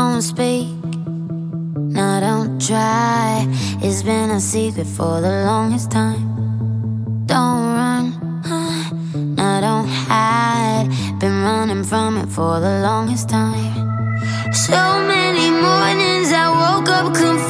Don't speak, no, don't try. It's been a secret for the longest time. Don't run, no, don't hide. Been running from it for the longest time. So many mornings I woke up confused.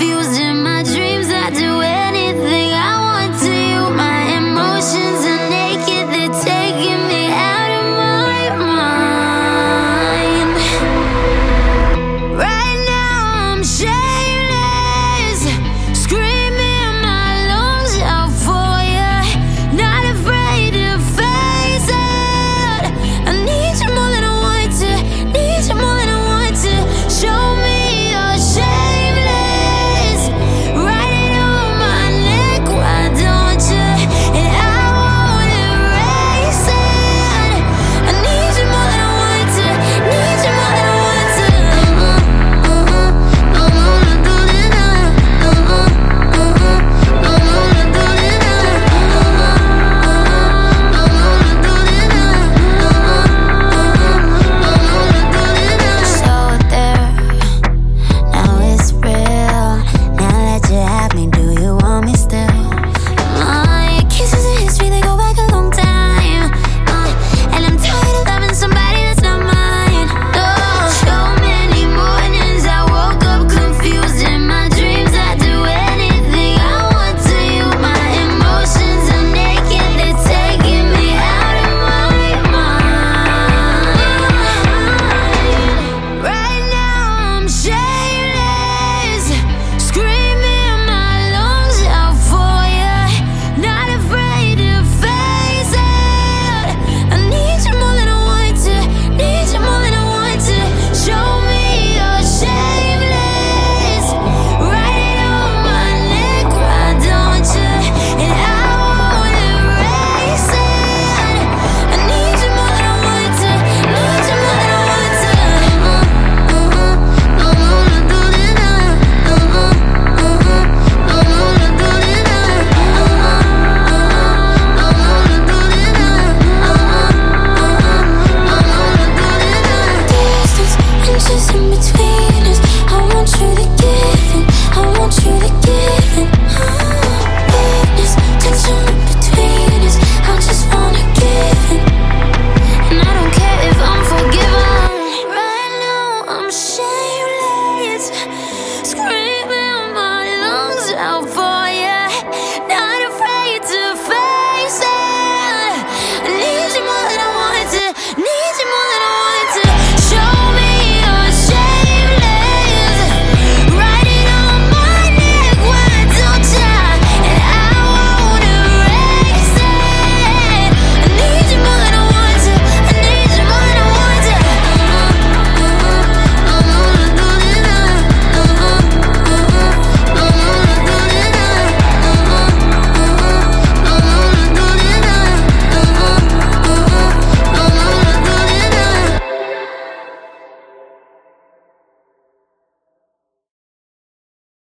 Scream